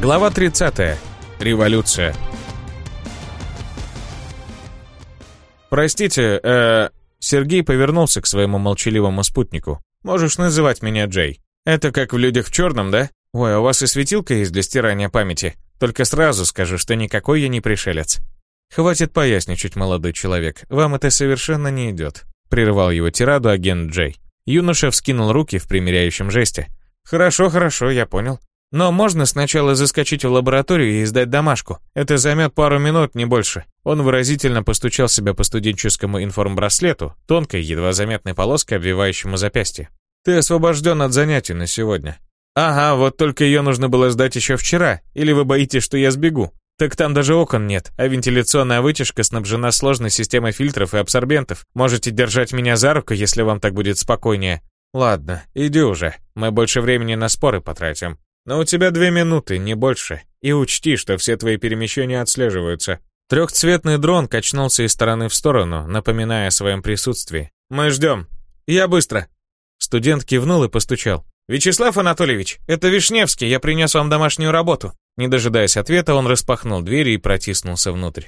Глава 30. Революция. «Простите, э...» Сергей повернулся к своему молчаливому спутнику. «Можешь называть меня Джей. Это как в «Людях в черном», да? Ой, а у вас и светилка есть для стирания памяти. Только сразу скажу, что никакой я не пришелец». «Хватит поясничать, молодой человек. Вам это совершенно не идет», — прервал его тираду агент Джей. Юноша вскинул руки в примиряющем жесте. «Хорошо, хорошо, я понял. Но можно сначала заскочить в лабораторию и сдать домашку. Это займет пару минут, не больше. Он выразительно постучал себя по студенческому информбраслету, тонкой, едва заметной полоской, обвивающему запястье. Ты освобожден от занятий на сегодня. Ага, вот только ее нужно было сдать еще вчера. Или вы боитесь, что я сбегу? Так там даже окон нет, а вентиляционная вытяжка снабжена сложной системой фильтров и абсорбентов. Можете держать меня за руку, если вам так будет спокойнее. Ладно, иди уже. Мы больше времени на споры потратим. Но у тебя две минуты, не больше. И учти, что все твои перемещения отслеживаются. Трехцветный дрон качнулся из стороны в сторону, напоминая о своем присутствии. «Мы ждем. Я быстро». Студент кивнул и постучал. «Вячеслав Анатольевич, это Вишневский, я принес вам домашнюю работу». Не дожидаясь ответа, он распахнул двери и протиснулся внутрь.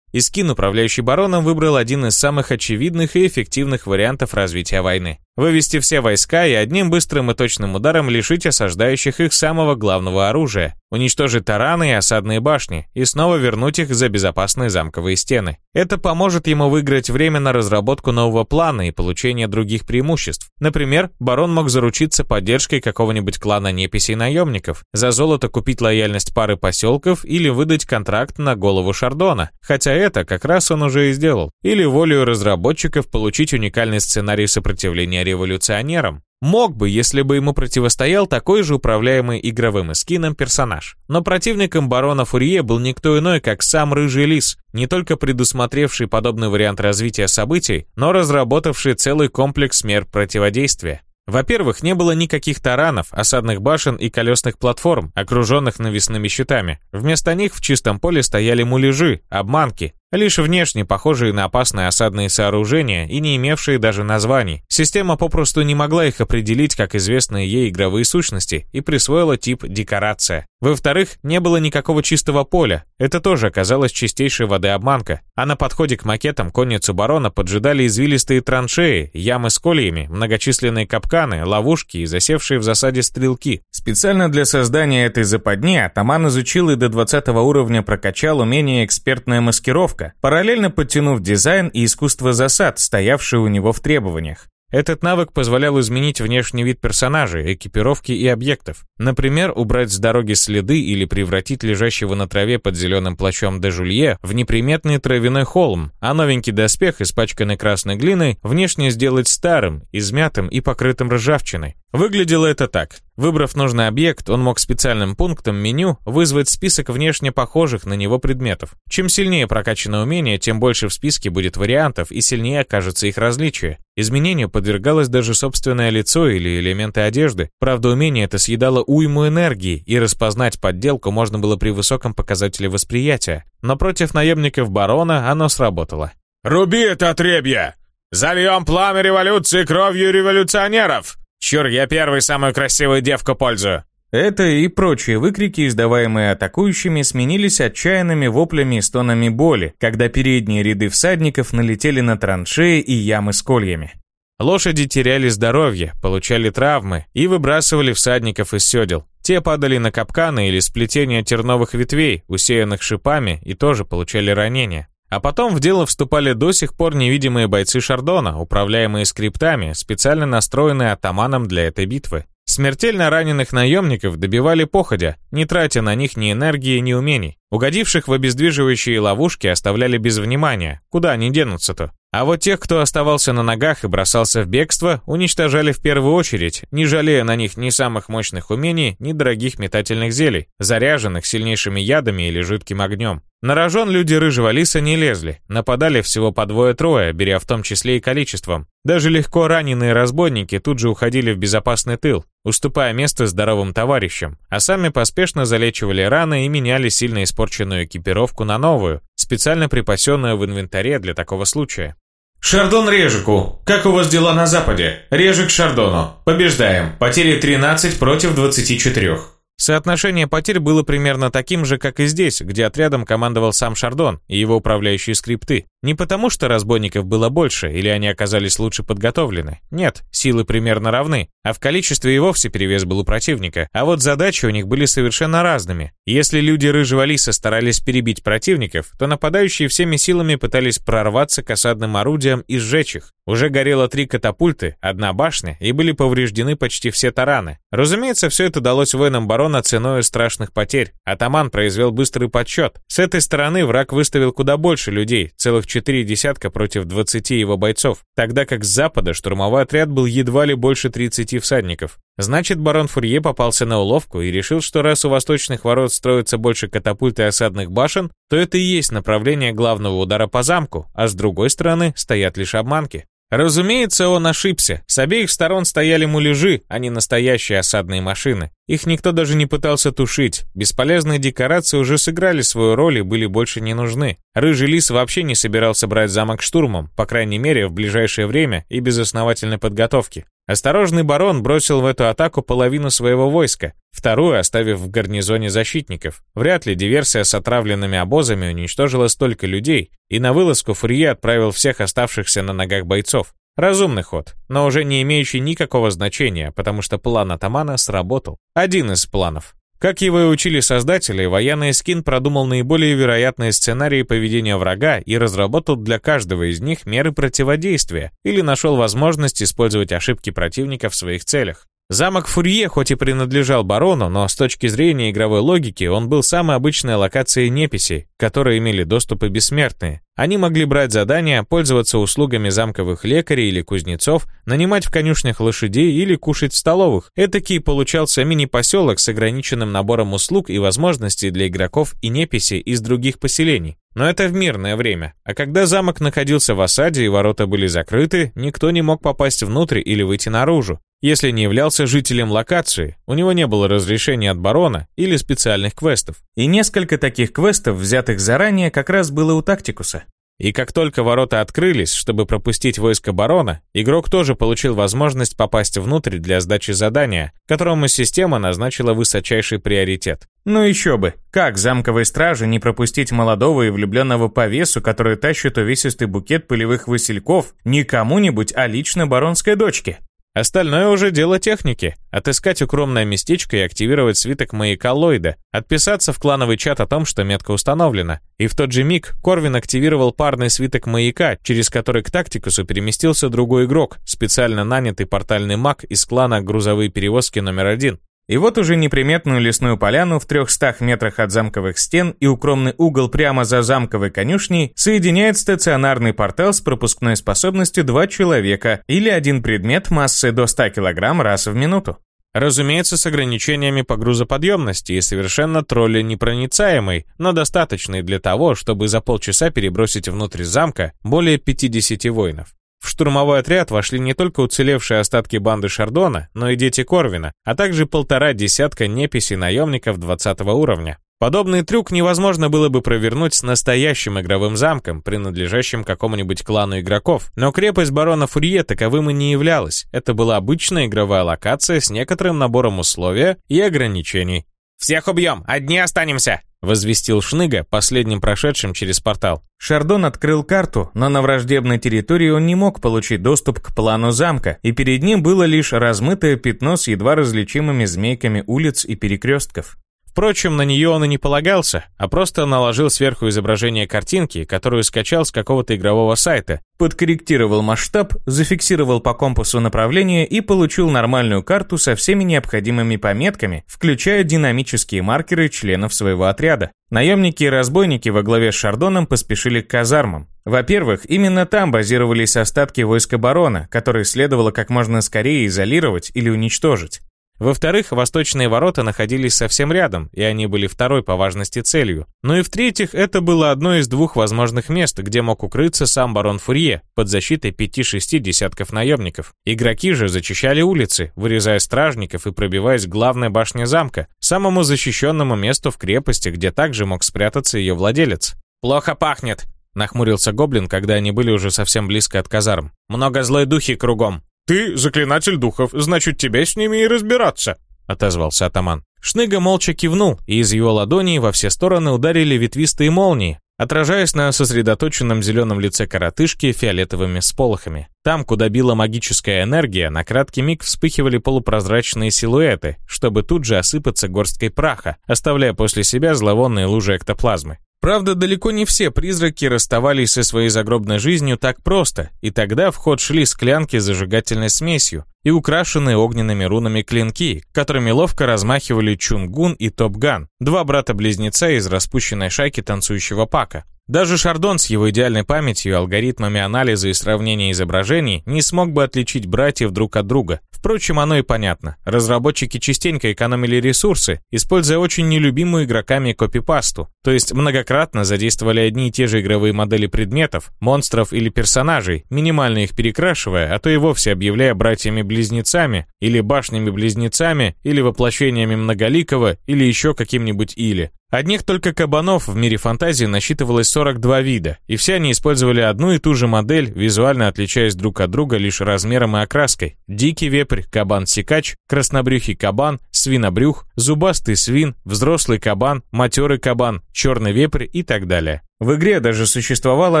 Искин, управляющий бароном, выбрал один из самых очевидных и эффективных вариантов развития войны. Вывести все войска и одним быстрым и точным ударом лишить осаждающих их самого главного оружия, уничтожить тараны и осадные башни и снова вернуть их за безопасные замковые стены. Это поможет ему выиграть время на разработку нового плана и получение других преимуществ. Например, барон мог заручиться поддержкой какого-нибудь клана неписей наемников, за золото купить лояльность пары поселков или выдать контракт на голову Шардона, хотя это как раз он уже и сделал. Или волею разработчиков получить уникальный сценарий сопротивления революционером. Мог бы, если бы ему противостоял такой же управляемый игровым эскином персонаж. Но противником барона Фурье был никто иной, как сам Рыжий Лис, не только предусмотревший подобный вариант развития событий, но разработавший целый комплекс мер противодействия. Во-первых, не было никаких таранов, осадных башен и колесных платформ, окруженных навесными щитами. Вместо них в чистом поле стояли муляжи, обманки, лишь внешне похожие на опасные осадные сооружения и не имевшие даже названий. Система попросту не могла их определить как известные ей игровые сущности и присвоила тип «декорация». Во-вторых, не было никакого чистого поля, это тоже оказалось чистейшей воды обманка, а на подходе к макетам конницу барона поджидали извилистые траншеи, ямы с кольями, многочисленные капканы, ловушки и засевшие в засаде стрелки. Специально для создания этой западни атаман изучил и до 20 уровня прокачал умение экспертная маскировка, параллельно подтянув дизайн и искусство засад, стоявшие у него в требованиях. Этот навык позволял изменить внешний вид персонажей, экипировки и объектов. Например, убрать с дороги следы или превратить лежащего на траве под зеленым плащом де Жулье в неприметный травяной холм, а новенький доспех, испачканный красной глиной, внешне сделать старым, измятым и покрытым ржавчиной. Выглядело это так. Выбрав нужный объект, он мог специальным пунктом меню вызвать список внешне похожих на него предметов. Чем сильнее прокачано умение, тем больше в списке будет вариантов и сильнее окажется их различие. Изменению подвергалось даже собственное лицо или элементы одежды. Правда, умение это съедало уйму энергии, и распознать подделку можно было при высоком показателе восприятия. Но против наемников барона оно сработало. «Руби это отребье! Зальем пламя революции кровью революционеров!» «Чур, я первый самую красивую девку пользую!» Это и прочие выкрики, издаваемые атакующими, сменились отчаянными воплями и стонами боли, когда передние ряды всадников налетели на траншеи и ямы с кольями. Лошади теряли здоровье, получали травмы и выбрасывали всадников из седел. Те падали на капканы или сплетения терновых ветвей, усеянных шипами, и тоже получали ранения. А потом в дело вступали до сих пор невидимые бойцы Шардона, управляемые скриптами, специально настроенные атаманом для этой битвы. Смертельно раненых наемников добивали походя, не тратя на них ни энергии, ни умений. Угодивших в обездвиживающие ловушки оставляли без внимания, куда они денутся-то. А вот тех, кто оставался на ногах и бросался в бегство, уничтожали в первую очередь, не жалея на них ни самых мощных умений, ни дорогих метательных зелий, заряженных сильнейшими ядами или жидким огнем. На рожон люди рыжего лиса не лезли, нападали всего по двое-трое, беря в том числе и количеством. Даже легко раненые разбойники тут же уходили в безопасный тыл, уступая место здоровым товарищам, а сами поспешно залечивали раны и меняли сильно испорченную экипировку на новую, специально припасенную в инвентаре для такого случая. Шардон Режику. Как у вас дела на Западе? Режик Шардону. Побеждаем. Потери 13 против 24. Соотношение потерь было примерно таким же, как и здесь, где отрядом командовал сам Шардон и его управляющие скрипты. Не потому, что разбойников было больше или они оказались лучше подготовлены. Нет, силы примерно равны, а в количестве и вовсе перевес был у противника. А вот задачи у них были совершенно разными. Если люди Рыжего Лиса старались перебить противников, то нападающие всеми силами пытались прорваться к осадным орудиям и сжечь их. Уже горело три катапульты, одна башня, и были повреждены почти все тараны. Разумеется, все это далось воинам барона ценой страшных потерь. Атаман произвел быстрый подсчет. С этой стороны враг выставил куда больше людей, целых четыре десятка против двадцати его бойцов, тогда как с запада штурмовой отряд был едва ли больше тридцати всадников. Значит, барон Фурье попался на уловку и решил, что раз у восточных ворот строится больше катапульт и осадных башен, то это и есть направление главного удара по замку, а с другой стороны стоят лишь обманки. Разумеется, он ошибся. С обеих сторон стояли муляжи, а не настоящие осадные машины. Их никто даже не пытался тушить. Бесполезные декорации уже сыграли свою роль и были больше не нужны. Рыжий лис вообще не собирался брать замок штурмом, по крайней мере, в ближайшее время и без основательной подготовки. Осторожный барон бросил в эту атаку половину своего войска, вторую оставив в гарнизоне защитников. Вряд ли диверсия с отравленными обозами уничтожила столько людей, и на вылазку Фурье отправил всех оставшихся на ногах бойцов. Разумный ход, но уже не имеющий никакого значения, потому что план атамана сработал. Один из планов. Как его и учили создатели, военный скин продумал наиболее вероятные сценарии поведения врага и разработал для каждого из них меры противодействия или нашел возможность использовать ошибки противника в своих целях. Замок Фурье хоть и принадлежал барону, но с точки зрения игровой логики он был самой обычной локацией неписи, к которой имели доступы бессмертные. Они могли брать задания, пользоваться услугами замковых лекарей или кузнецов, нанимать в конюшнях лошадей или кушать в столовых. Этакий получался мини-поселок с ограниченным набором услуг и возможностей для игроков и неписи из других поселений. Но это в мирное время. А когда замок находился в осаде и ворота были закрыты, никто не мог попасть внутрь или выйти наружу если не являлся жителем локации, у него не было разрешения от барона или специальных квестов. И несколько таких квестов, взятых заранее, как раз было у Тактикуса. И как только ворота открылись, чтобы пропустить войско барона, игрок тоже получил возможность попасть внутрь для сдачи задания, которому система назначила высочайший приоритет. Ну еще бы, как замковой страже не пропустить молодого и влюбленного по весу, который тащит увесистый букет полевых васильков не кому-нибудь, а лично баронской дочке? Остальное уже дело техники. Отыскать укромное местечко и активировать свиток маяка Ллойда, отписаться в клановый чат о том, что метка установлена. И в тот же миг Корвин активировал парный свиток маяка, через который к тактикусу переместился другой игрок, специально нанятый портальный маг из клана «Грузовые перевозки номер один». И вот уже неприметную лесную поляну в 300 метрах от замковых стен и укромный угол прямо за замковой конюшней соединяет стационарный портал с пропускной способностью 2 человека или один предмет массой до 100 кг раз в минуту. Разумеется, с ограничениями по грузоподъемности и совершенно тролли непроницаемый, но достаточный для того, чтобы за полчаса перебросить внутрь замка более 50 воинов. В штурмовой отряд вошли не только уцелевшие остатки банды Шардона, но и дети Корвина, а также полтора десятка неписей наемников 20 уровня. Подобный трюк невозможно было бы провернуть с настоящим игровым замком, принадлежащим какому-нибудь клану игроков, но крепость барона Фурье таковым и не являлась. Это была обычная игровая локация с некоторым набором условий и ограничений. «Всех убьем, одни останемся!» возвестил Шныга, последним прошедшим через портал. Шардон открыл карту, но на враждебной территории он не мог получить доступ к плану замка, и перед ним было лишь размытое пятно с едва различимыми змейками улиц и перекрестков. Впрочем, на нее он и не полагался, а просто наложил сверху изображение картинки, которую скачал с какого-то игрового сайта, подкорректировал масштаб, зафиксировал по компасу направление и получил нормальную карту со всеми необходимыми пометками, включая динамические маркеры членов своего отряда. Наемники и разбойники во главе с Шардоном поспешили к казармам. Во-первых, именно там базировались остатки войска барона, которые следовало как можно скорее изолировать или уничтожить. Во-вторых, восточные ворота находились совсем рядом, и они были второй по важности целью. Ну и в-третьих, это было одно из двух возможных мест, где мог укрыться сам барон Фурье, под защитой пяти-шести десятков наемников. Игроки же зачищали улицы, вырезая стражников и пробиваясь к главной башне замка, самому защищенному месту в крепости, где также мог спрятаться ее владелец. «Плохо пахнет», — нахмурился Гоблин, когда они были уже совсем близко от казарм. «Много злой духи кругом». «Ты заклинатель духов, значит, тебе с ними и разбираться», — отозвался атаман. Шныга молча кивнул, и из его ладоней во все стороны ударили ветвистые молнии, отражаясь на сосредоточенном зеленом лице коротышки фиолетовыми сполохами. Там, куда била магическая энергия, на краткий миг вспыхивали полупрозрачные силуэты, чтобы тут же осыпаться горсткой праха, оставляя после себя зловонные лужи эктоплазмы. Правда, далеко не все призраки расставались со своей загробной жизнью так просто, и тогда в ход шли склянки с зажигательной смесью и украшенные огненными рунами клинки, которыми ловко размахивали Чунгун и Топган, два брата-близнеца из распущенной шайки танцующего пака. Даже Шардон с его идеальной памятью, алгоритмами анализа и сравнения изображений не смог бы отличить братьев друг от друга. Впрочем, оно и понятно. Разработчики частенько экономили ресурсы, используя очень нелюбимую игроками копипасту, то есть многократно задействовали одни и те же игровые модели предметов, монстров или персонажей, минимально их перекрашивая, а то и вовсе объявляя братьями-близнецами, или башнями-близнецами, или воплощениями многоликого, или еще каким-нибудь или. Одних только кабанов в мире фантазии насчитывалось 42 вида, и все они использовали одну и ту же модель, визуально отличаясь друг от друга лишь размером и окраской. Дикий вепрь, кабан-сикач, краснобрюхий кабан, свинобрюх, зубастый свин, взрослый кабан, матерый кабан, черный вепрь и так далее. В игре даже существовало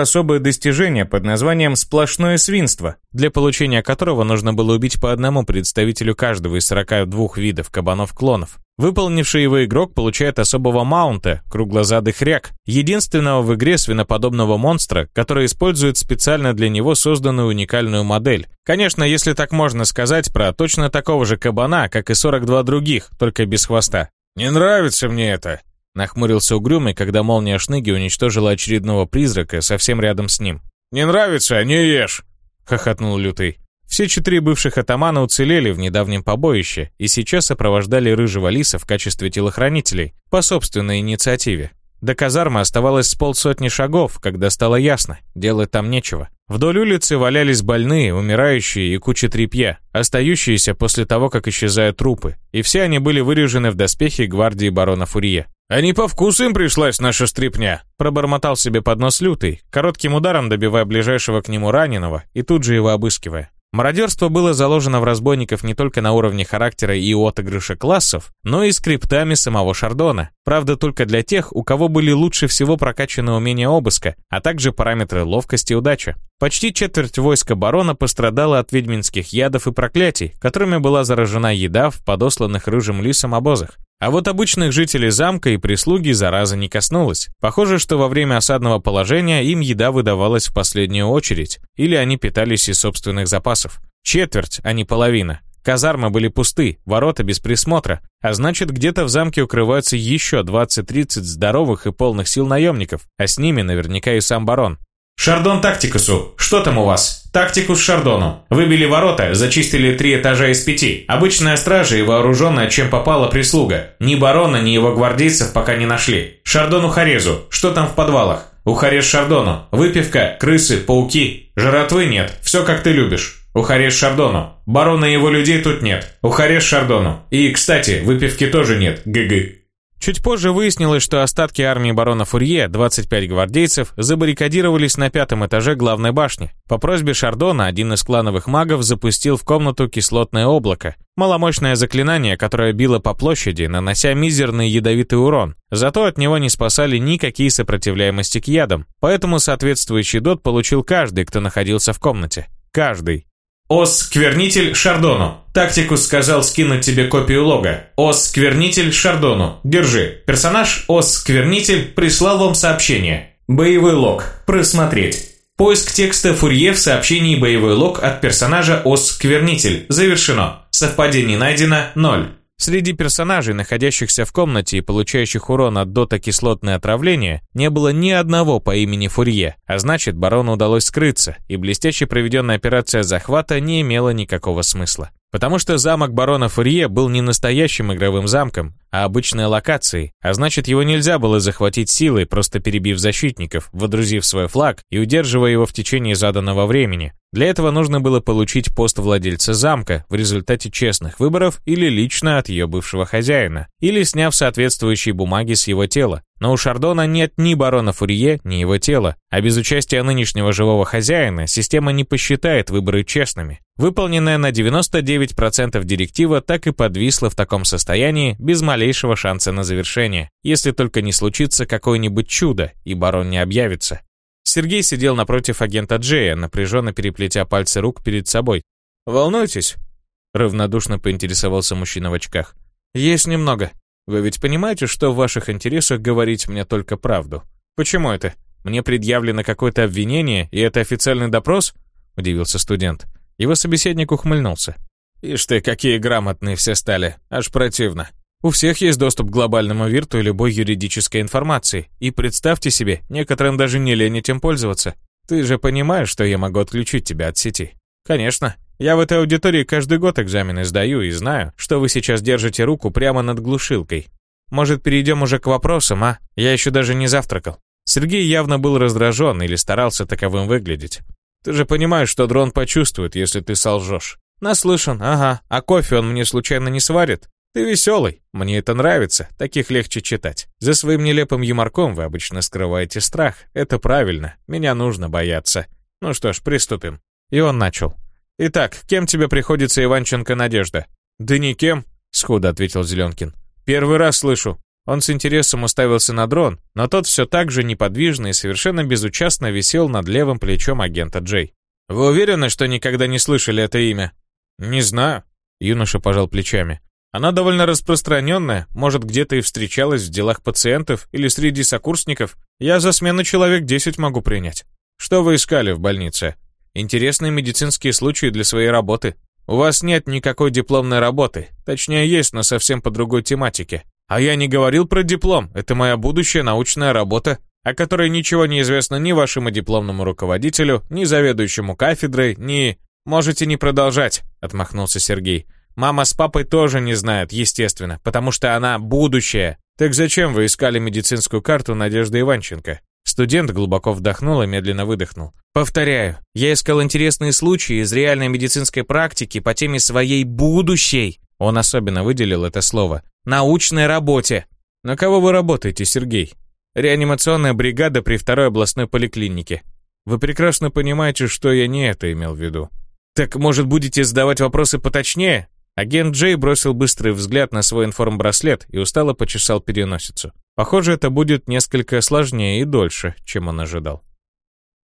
особое достижение под названием «сплошное свинство», для получения которого нужно было убить по одному представителю каждого из 42 видов кабанов-клонов. Выполнивший его игрок получает особого маунта, круглозадый хряк, единственного в игре свиноподобного монстра, который использует специально для него созданную уникальную модель. Конечно, если так можно сказать про точно такого же кабана, как и 42 других, только без хвоста. «Не нравится мне это», Нахмурился угрюмый, когда молния шныги уничтожила очередного призрака совсем рядом с ним. «Не нравится? Не ешь!» — хохотнул Лютый. Все четыре бывших атамана уцелели в недавнем побоище и сейчас сопровождали рыжего лиса в качестве телохранителей по собственной инициативе. До казармы оставалось с полсотни шагов, когда стало ясно, делать там нечего. Вдоль улицы валялись больные, умирающие и куча тряпья, остающиеся после того, как исчезают трупы, и все они были вырежены в доспехи гвардии барона Фурье. «А не по вкусу им пришлась наша стрипня!» Пробормотал себе под нос лютый, коротким ударом добивая ближайшего к нему раненого и тут же его обыскивая. Мародерство было заложено в разбойников не только на уровне характера и отыгрыша классов, но и скриптами самого Шардона. Правда, только для тех, у кого были лучше всего прокачаны умения обыска, а также параметры ловкости и удачи. Почти четверть войска барона пострадала от ведьминских ядов и проклятий, которыми была заражена еда в подосланных рыжим лисом обозах. А вот обычных жителей замка и прислуги зараза не коснулась. Похоже, что во время осадного положения им еда выдавалась в последнюю очередь, или они питались из собственных запасов. Четверть, а не половина. Казармы были пусты, ворота без присмотра, а значит, где-то в замке укрываются еще 20-30 здоровых и полных сил наемников, а с ними наверняка и сам барон. «Шардон Тактикусу, что там у вас?» «Тактикус Шардону. Выбили ворота, зачистили три этажа из пяти. Обычная стража и вооруженная, чем попала прислуга. Ни барона, ни его гвардейцев пока не нашли. Шардону Харезу, что там в подвалах?» «Ухарез Шардону. Выпивка, крысы, пауки. Жратвы нет. Все как ты любишь». Ухарез Шардону. Барона и его людей тут нет. Ухарез Шардону. И, кстати, выпивки тоже нет. ГГ. Чуть позже выяснилось, что остатки армии барона Фурье, 25 гвардейцев, забаррикадировались на пятом этаже главной башни. По просьбе Шардона один из клановых магов запустил в комнату кислотное облако. Маломощное заклинание, которое било по площади, нанося мизерный ядовитый урон. Зато от него не спасали никакие сопротивляемости к ядам. Поэтому соответствующий дот получил каждый, кто находился в комнате. Каждый. Ос-сквернитель Шардону. Тактикус сказал скинуть тебе копию лога. Ос-сквернитель Шардону. Держи. Персонаж Ос-сквернитель прислал вам сообщение. Боевой лог. Просмотреть. Поиск текста Фурье в сообщении «Боевой лог» от персонажа Ос-сквернитель. Завершено. Совпадений найдено 0. Среди персонажей, находящихся в комнате и получающих урон от дота кислотное отравление, не было ни одного по имени Фурье, а значит, барону удалось скрыться, и блестяще проведенная операция захвата не имела никакого смысла. Потому что замок барона Фурье был не настоящим игровым замком, а обычной локацией, а значит его нельзя было захватить силой, просто перебив защитников, водрузив свой флаг и удерживая его в течение заданного времени. Для этого нужно было получить пост владельца замка в результате честных выборов или лично от ее бывшего хозяина, или сняв соответствующие бумаги с его тела. Но у Шардона нет ни барона Фурье, ни его тела, а без участия нынешнего живого хозяина система не посчитает выборы честными. Выполненная на 99% директива так и подвисла в таком состоянии, без малейшего шанса на завершение, если только не случится какое-нибудь чудо, и барон не объявится. Сергей сидел напротив агента Джея, напряженно переплетя пальцы рук перед собой. «Волнуетесь?» — равнодушно поинтересовался мужчина в очках. «Есть немного. Вы ведь понимаете, что в ваших интересах говорить мне только правду? Почему это? Мне предъявлено какое-то обвинение, и это официальный допрос?» — удивился студент. Его собеседник ухмыльнулся. «Ишь ты, какие грамотные все стали, аж противно. У всех есть доступ к глобальному вирту и любой юридической информации, и представьте себе, некоторым даже не лень этим пользоваться. Ты же понимаешь, что я могу отключить тебя от сети? Конечно. Я в этой аудитории каждый год экзамены сдаю и знаю, что вы сейчас держите руку прямо над глушилкой. Может, перейдем уже к вопросам, а? Я еще даже не завтракал. Сергей явно был раздражен или старался таковым выглядеть. Ты же понимаешь, что дрон почувствует, если ты солжешь. Наслышан, ага. А кофе он мне случайно не сварит? Ты веселый, мне это нравится, таких легче читать. За своим нелепым юморком вы обычно скрываете страх. Это правильно, меня нужно бояться. Ну что ж, приступим. И он начал. Итак, кем тебе приходится Иванченко Надежда? Да никем, сходу ответил Зеленкин. Первый раз слышу. Он с интересом уставился на дрон, но тот все так же неподвижно и совершенно безучастно висел над левым плечом агента Джей. «Вы уверены, что никогда не слышали это имя?» «Не знаю», — юноша пожал плечами. Она довольно распространенная, может, где-то и встречалась в делах пациентов или среди сокурсников. Я за смену человек 10 могу принять. Что вы искали в больнице? Интересные медицинские случаи для своей работы. У вас нет никакой дипломной работы. Точнее, есть, но совсем по другой тематике. А я не говорил про диплом. Это моя будущая научная работа, о которой ничего не известно ни вашему дипломному руководителю, ни заведующему кафедрой, ни... Можете не продолжать, отмахнулся Сергей. Мама с папой тоже не знают, естественно, потому что она будущее. Так зачем вы искали медицинскую карту Надежды Иванченко? Студент глубоко вдохнул и медленно выдохнул. Повторяю, я искал интересные случаи из реальной медицинской практики по теме своей будущей. Он особенно выделил это слово. Научной работе. На кого вы работаете, Сергей? Реанимационная бригада при второй областной поликлинике. Вы прекрасно понимаете, что я не это имел в виду. Так, может, будете задавать вопросы поточнее? Агент Джей бросил быстрый взгляд на свой информбраслет и устало почесал переносицу. Похоже, это будет несколько сложнее и дольше, чем он ожидал.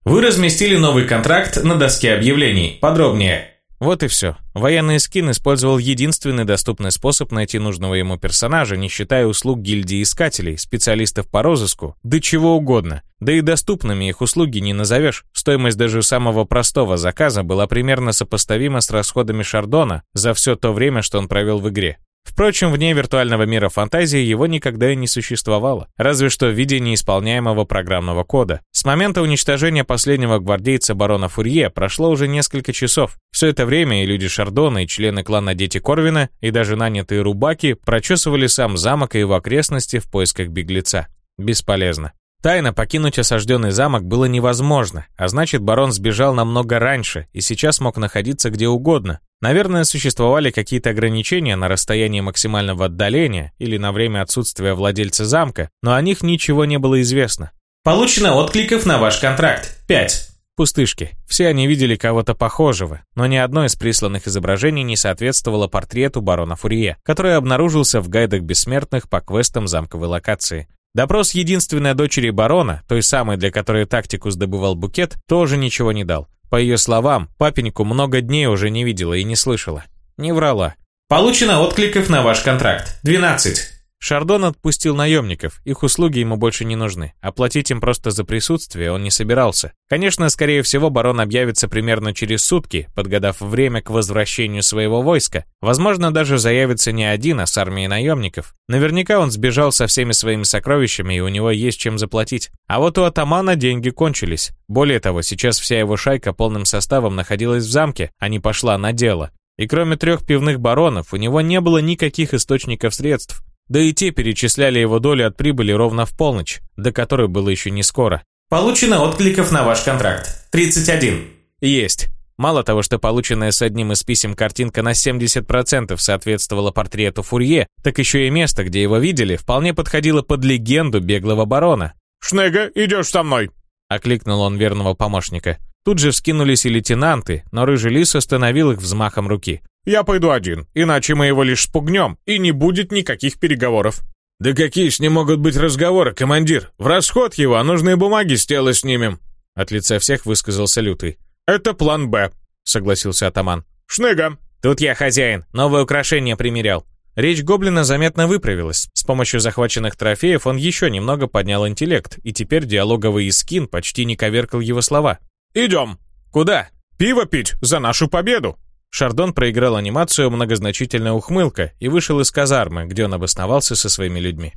Вы разместили новый контракт на доске объявлений. Подробнее. Вот и все. Военный скин использовал единственный доступный способ найти нужного ему персонажа, не считая услуг гильдии искателей, специалистов по розыску, да чего угодно. Да и доступными их услуги не назовешь. Стоимость даже самого простого заказа была примерно сопоставима с расходами Шардона за все то время, что он провел в игре. Впрочем, вне виртуального мира фантазии его никогда и не существовало, разве что в виде неисполняемого программного кода. С момента уничтожения последнего гвардейца барона Фурье прошло уже несколько часов. Все это время и люди Шардона, и члены клана Дети Корвина, и даже нанятые рубаки прочесывали сам замок и его окрестности в поисках беглеца. Бесполезно. Тайно покинуть осажденный замок было невозможно, а значит барон сбежал намного раньше и сейчас мог находиться где угодно. Наверное, существовали какие-то ограничения на расстояние максимального отдаления или на время отсутствия владельца замка, но о них ничего не было известно. Получено откликов на ваш контракт. 5. Пустышки. Все они видели кого-то похожего, но ни одно из присланных изображений не соответствовало портрету барона Фурье, который обнаружился в гайдах бессмертных по квестам замковой локации. Допрос единственной дочери барона, той самой, для которой тактику сдобывал букет, тоже ничего не дал. По ее словам, папеньку много дней уже не видела и не слышала. Не врала. Получено откликов на ваш контракт. 12. Шардон отпустил наемников, их услуги ему больше не нужны. Оплатить им просто за присутствие он не собирался. Конечно, скорее всего, барон объявится примерно через сутки, подгадав время к возвращению своего войска. Возможно, даже заявится не один, а с армией наемников. Наверняка он сбежал со всеми своими сокровищами, и у него есть чем заплатить. А вот у атамана деньги кончились. Более того, сейчас вся его шайка полным составом находилась в замке, а не пошла на дело. И кроме трех пивных баронов, у него не было никаких источников средств. Да и те перечисляли его долю от прибыли ровно в полночь, до которой было еще не скоро. Получено откликов на ваш контракт. 31. Есть. Мало того, что полученная с одним из писем картинка на 70% соответствовала портрету Фурье, так еще и место, где его видели, вполне подходило под легенду беглого барона. «Шнега, идешь со мной!» — окликнул он верного помощника. Тут же вскинулись и лейтенанты, но рыжий лис остановил их взмахом руки. «Я пойду один, иначе мы его лишь спугнем, и не будет никаких переговоров». «Да какие ж не могут быть разговоры, командир? В расход его, а нужные бумаги с тела снимем!» От лица всех высказался Лютый. «Это план «Б», — согласился атаман. «Шныга!» «Тут я хозяин, новое украшение примерял». Речь гоблина заметно выправилась. С помощью захваченных трофеев он еще немного поднял интеллект, и теперь диалоговый искин почти не коверкал его слова. «Идем!» «Куда?» «Пиво пить за нашу победу!» Шардон проиграл анимацию «Многозначительная ухмылка» и вышел из казармы, где он обосновался со своими людьми.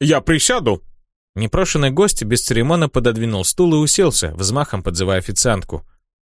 «Я присяду!» Непрошенный гость без церемона пододвинул стул и уселся, взмахом подзывая официантку.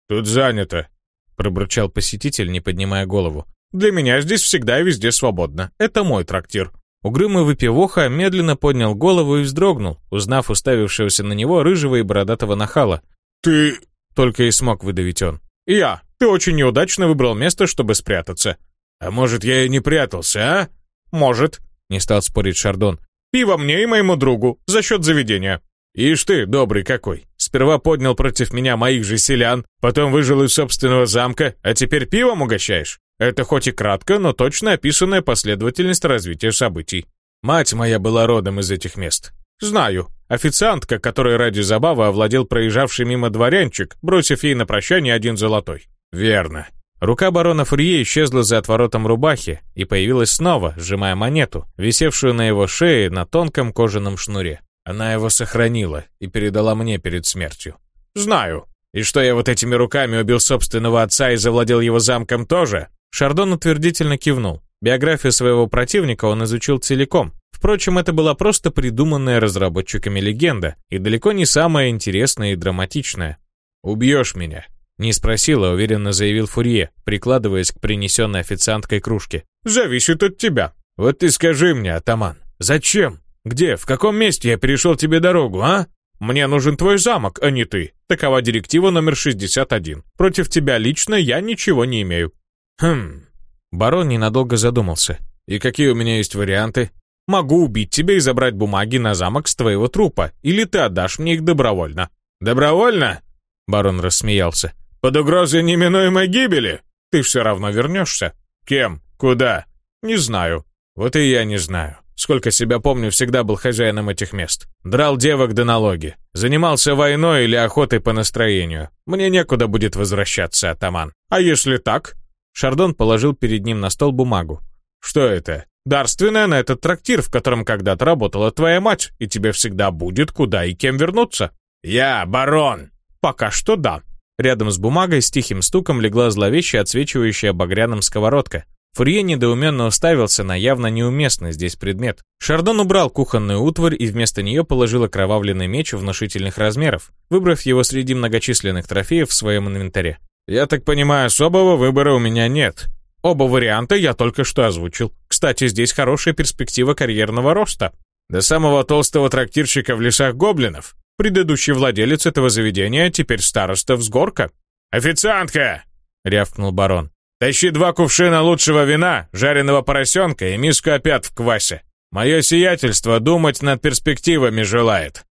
«Тут занято», — пробурчал посетитель, не поднимая голову. «Для меня здесь всегда и везде свободно. Это мой трактир». Угрюмый выпивоха медленно поднял голову и вздрогнул, узнав уставившегося на него рыжего и бородатого нахала. «Ты...» — только и смог выдавить он. «Я. Ты очень неудачно выбрал место, чтобы спрятаться». «А может, я и не прятался, а?» «Может», — не стал спорить Шардон. «Пиво мне и моему другу, за счет заведения». «Ишь ты, добрый какой! Сперва поднял против меня моих же селян, потом выжил из собственного замка, а теперь пивом угощаешь? Это хоть и кратко, но точно описанная последовательность развития событий. Мать моя была родом из этих мест. Знаю. Официантка, которой ради забавы овладел проезжавший мимо дворянчик, бросив ей на прощание один золотой. Верно. Рука барона Фурье исчезла за отворотом рубахи и появилась снова, сжимая монету, висевшую на его шее на тонком кожаном шнуре. Она его сохранила и передала мне перед смертью. Знаю. И что я вот этими руками убил собственного отца и завладел его замком тоже? Шардон утвердительно кивнул. Биографию своего противника он изучил целиком. Впрочем, это была просто придуманная разработчиками легенда, и далеко не самая интересная и драматичная. «Убьешь меня?» Не спросил, а уверенно заявил Фурье, прикладываясь к принесенной официанткой кружке. «Зависит от тебя». «Вот ты скажи мне, атаман, зачем? Где, в каком месте я перешел тебе дорогу, а?» «Мне нужен твой замок, а не ты. Такова директива номер 61. Против тебя лично я ничего не имею. «Хм...» Барон ненадолго задумался. «И какие у меня есть варианты?» «Могу убить тебя и забрать бумаги на замок с твоего трупа, или ты отдашь мне их добровольно». «Добровольно?» Барон рассмеялся. «Под угрозой неминуемой гибели?» «Ты все равно вернешься». «Кем? Куда?» «Не знаю». «Вот и я не знаю. Сколько себя помню, всегда был хозяином этих мест. Драл девок до налоги. Занимался войной или охотой по настроению. Мне некуда будет возвращаться, атаман. А если так?» Шардон положил перед ним на стол бумагу. «Что это?» «Дарственная на этот трактир, в котором когда-то работала твоя мать, и тебе всегда будет куда и кем вернуться». «Я барон!» «Пока что да». Рядом с бумагой с тихим стуком легла зловещая, отсвечивающая багряным сковородка. Фурье недоуменно уставился на явно неуместный здесь предмет. Шардон убрал кухонную утварь и вместо нее положил окровавленный меч внушительных размеров, выбрав его среди многочисленных трофеев в своем инвентаре. Я так понимаю, особого выбора у меня нет. Оба варианта я только что озвучил. Кстати, здесь хорошая перспектива карьерного роста. До самого толстого трактирщика в лесах гоблинов. Предыдущий владелец этого заведения теперь староста взгорка. «Официантка!» — рявкнул барон. «Тащи два кувшина лучшего вина, жареного поросенка и миску опят в квасе. Мое сиятельство думать над перспективами желает».